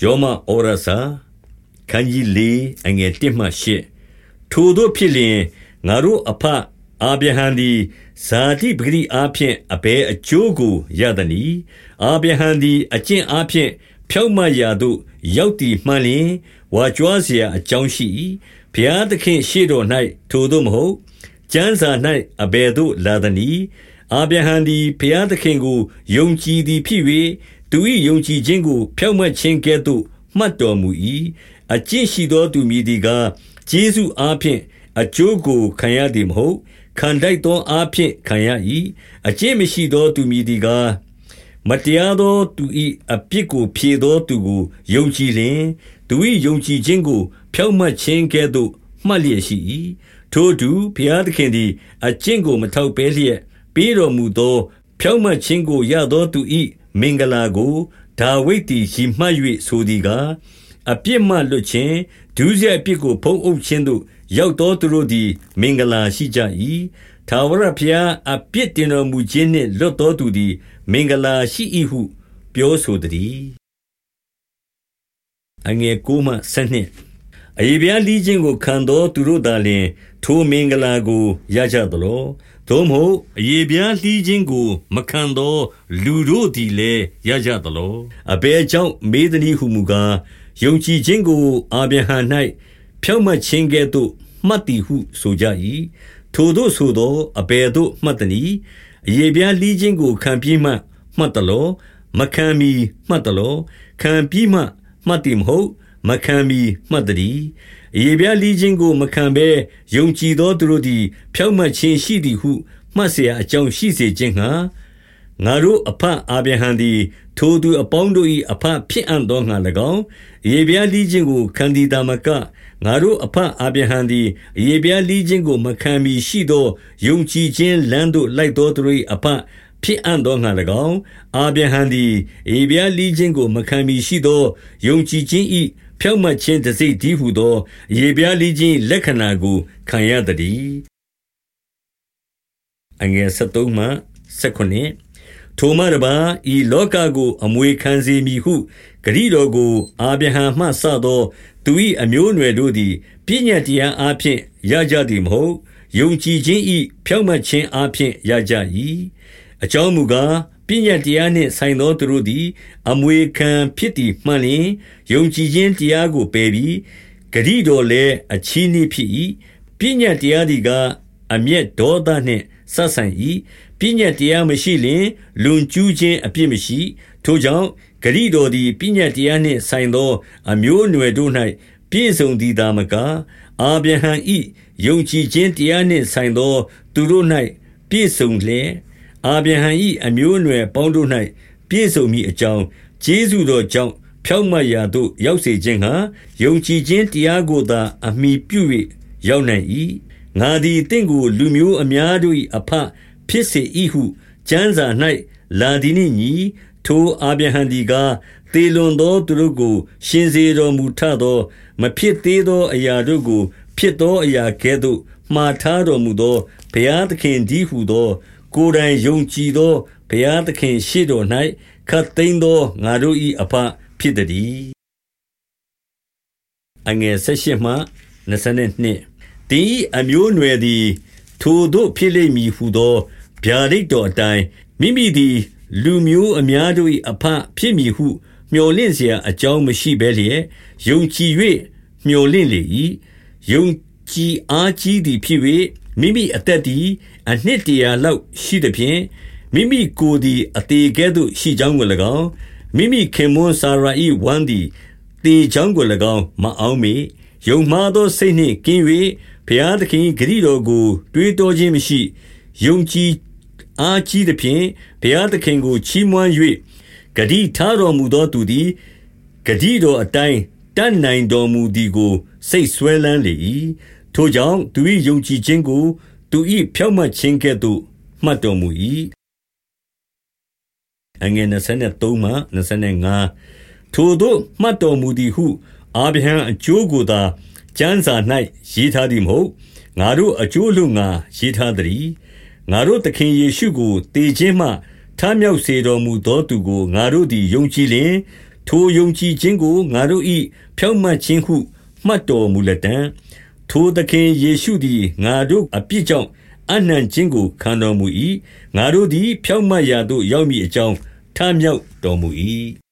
ယောမဩရစာခန်းကြီး၄အငယ်၁မှ၈ထိုတို့ဖြစ်လျင်ငါတို့အဖအာဗြဟံသည်ဇာတိပဂတိအားဖြင့်အဘယ်အကျိုးကိုရသနည်းအာဗြဟံသည်အကျင့်အားဖြင့်ဖြောက်မရာသို့ရောက်တည်မှန်လျင်ဝါကြွားเสียအကြောင်းရှိ၏ဘုရားသခင်ရှေ့တော်၌ထိုသို့မဟုတ်ကျမ်းစာ၌အဘယ်သို့လာသနည်း အာဗြဟံသည်ဘုရားသခင်ကိုယုံကြည်သည်ဖြစ်၍သူ၏ယုံကြည်ခြင်းကိုဖြောက်မတ်ခြင်းကဲ့သို့မှတ်တော်မူ၏အကျင့်ရှိသောသူမည်သည်ကားကျေးဇူးအားဖြင့်အကျိုးကိုခံရသည်မဟုတ်ခံတိုက်သောအားဖြင့်ခံရ၏အကျင့်မရှိသောသူမည်သည်ကားမတရားသောသူ၏အပြစ်ကိုဖြေသောသူကိုယုံကြည်လျင်သူ၏ယုံကြည်ခြင်းကိုဖြောက်မှတ်ခြင်းကဲ့သို့မှတ်လျက်ရှိ၏ထိုသူဘုရားသခင်သည်အကျင့်ကိုမထောက်ပဲလျက် ပေးတော်မူသော ဖြောက်မှတ်ခြင်းကို ရသောသူ၏မင်္ဂလာကို ဒါဝိဒ်သည်ရှိမှတ်၍ဆိုသည်ကား အပြစ်မှလွတ်ခြင်း ဒုစရိုက်အပြစ်ကို ဖုံးအုပ်ခြင်းသို့ ရောက်သောသူတို့သည် မင်္ဂလာရှိကြ၏ထာဝရဘုရား အပြစ်တင်တော်မူခြင်းနှင့် လွတ်သောသူသည် မင်္ဂလာရှိ၏ဟု ပြောဆိုသည်အငယ်9မှ12အယေဗျာလီခြင်းကို ခံသောသူတို့သာလျှင် ထိုမင်္ဂလာကို ရကြသလော သို့မဟုတ်အယေဗျာလှီးခြင်းကို မခံသော လူတို့သည်လည်း ရကြသလော အဘယ်ကြောင့် မေးသည်ဟုမူကား ယုံကြည်ခြင်းကို အာဗြဟံ၌ဖြောင့်မတ်ခြင်းကဲ့သို့ မှတ်သည်ဟု ဆိုကြ၏ထိုတို့ဆိုသောအဘယ်သို့မှတ်သည်အယေဗျာလှီးခြင်းကို ခံပြီးမှ မှတ်သလော မခံမီမှတ်သလော ခံပြီးမှ မှတ်သည်မဟုတ် မခံမီမှတ်သည်အရေပြားလီခြင်းကိုမခံဘဲယုံကြည်သောသူတို့သည် ဖြောက်မှတ်ခြင်းရှိသည်ဟုမှတ်เสียအကြောင်းရှိစေခြင်းငှာငါတို့အဖအာဗြဟံသည် ထိုသူအပေါင်းတို့၏အဖဖြစ်အံ့သောငှာ၎င်းရေပြားလီခြင်းကိုခံသည်တာမကငါတို့အဖအာဗြဟံသည်ရေပြားလီခြင်းကိုမခံမီရှိသောယုံကြည်ခြင်းလမ်းသို့လိုက်သောသူတို့၏အဖဖြစ်အံ့သောငှာ၎င်းအာဗြဟံသည်ရေပြားလီခြင်းကိုမခံမီရှိသောယုံကြည်ခြင်း၏ ဖြောင့်မတ်ခြင်းတစိတ်တည်းဟုသော ရေပြားလီခြင်းလက္ခဏာကို ခံရသည်အငယ်73မှ79ထိုမှတပါဤလောကကို အမွေခံစေမည်ဟုဂရိတော်ကို အာဗြဟံမှစသော သူ၏အမျိုးအနွယ်တို့သည် ပညာတရားအားဖြင့် ရကြသည်မဟုတ် ယုံကြည်ခြင်း၏ဖြောင့်မတ်ခြင်းအားဖြင့် ရကြ၏အကြောင်းမူကား ပညတ်တရားနှင့်ဆိုင်သောသူတို့သည် အမွေခံဖြစ်သည်မှန်လျင်ယုံကြည်ခြင်းတရားကိုပယ်ပြီးဂရိတော်လည်းအချီးနှီးဖြစ်၏ပညတ်တရားသည်ကအမျက်ဒေါသနှင့်ဆက်ဆံ၏ပညတ်တရားမရှိလျင်လွန်ကျူးခြင်းအပြစ်မရှိ ထိုကြောင့်ဂရိတော်သည်ပညတ်တရားနှင့်ဆိုင်သော အမျိုးအနွယ်တို့၌ပြည့်စုံသည်သာမကအာဗြဟံ၏ယုံကြည်ခြင်းတရားနှင့်ဆိုင်သော သူတို့၌ပြည့်စုံလျက် အာဗြဟံ၏အမျိုးအနွယ်ပေါင်းတို့၌ပြည့်စုံမည်အကြောင်း ကျေးဇူးတော်ကြောင့် ဖြောင့်မတ်ရာသို့ ရောက်စေခြင်းဟာယုံကြည်ခြင်းတရားကိုသာ အမိပြု၍ရောက်နိုင်၏ငါသည်တင့်ကို လူမျိုးအများတို့၏အဖဖြစ်စေ၏ဟု ကျမ်းစာ၌လာသည်နှင့်ညီ ထိုအာဗြဟံဒီကား သေလွန်သောသူတို့ကို ရှင်စေတော်မူထသော မဖြစ်သေးသောအရာတို့ကို ဖြစ်သောအရာကဲ့သို့ မှားထားတော်မူသော ဘုရားသခင်ဒီဟုသော ကိုယ်တိုင်ယုံကြည်သောဘုရားသခင်ရှေ့တော်၌ခတ်သိမ်းသောငါတို့၏အဖဖြစ်သည်အငယ်၁၈မှ22တင်းဤအမျိုးအနွယ်သည် ထိုတို့ဖြစ်လိမ့်မည်ဟုသောဗျာဒိတ်တော်အတိုင်းမိမိသည် လူမျိုးအများတို့၏အဖဖြစ်မည်ဟု မျှော်လင့်เสียအကြောင်းမရှိဘဲလျက်ယုံကြည်၍မျှော်လင့်လေ၏ယုံ ကြည်အားကြီးသည်ဖြစ်၍မိမိအသက်သည် အနှစ်တရာလောက်ရှိသဖြင့်မိမိကိုယ်သည်အသေးကဲ့သို့ရှိကြောင်းကို၎င်းမိမိခင်မွန်းစာရာ၏ဝမ်းသည်တေချောင်းကို၎င်းမအောင်မေယုံမှားသောစိတ်နှင့်ကင်း၍ဘုရားသခင်ဂရိတော်ကို တွေးတောခြင်းမရှိယုံကြည်အားကြီးသဖြင့်ဘုရားသခင်ကိုချီးမွမ်း၍ဂတိထားတော်မူသောသူသည်ဂတိတော်အတိုင်းတတ်နိုင်တော်မူသည်ကို စိတ်ဆွဲလန်းလေ၏ ထိုကြောင့်သူ၏ယုံကြည်ခြင်းကို သူ၏ဖြောင့်မတ်ခြင်းကဲ့သို့ မှတ်တော်မူ၏အငယ်23မှ25ထိုတို့မှတ်တော်မူသည်ဟု အာဗြဟံအကျိုးကိုသာ ကျမ်းစာ၌ရေးထားသည်မဟုတ် ငါတို့အကျိုးလို့ငါရေးထားသည်ငါတို့သခင်ယေရှုကိုတည်ခြင်းမှ ထမြောက်စေတော်မူသောသူကို ငါတို့သည် ယုံကြည်လျင် ထိုယုံကြည်ခြင်းကို ငါတို့၏ဖြောင့်မတ်ခြင်းဟု မှတ်တော်မူလတံ့။ ထိုသခင်ယေရှုသည် ငါတို့အပြစ်ကြောင့် အပ်နှံခြင်းကို ခံတော်မူ၏။ငါတို့သည် ဖြောင့်မတ်ရာသို့ ရောက်မည်အကြောင်း ထမြောက်တော်မူ၏။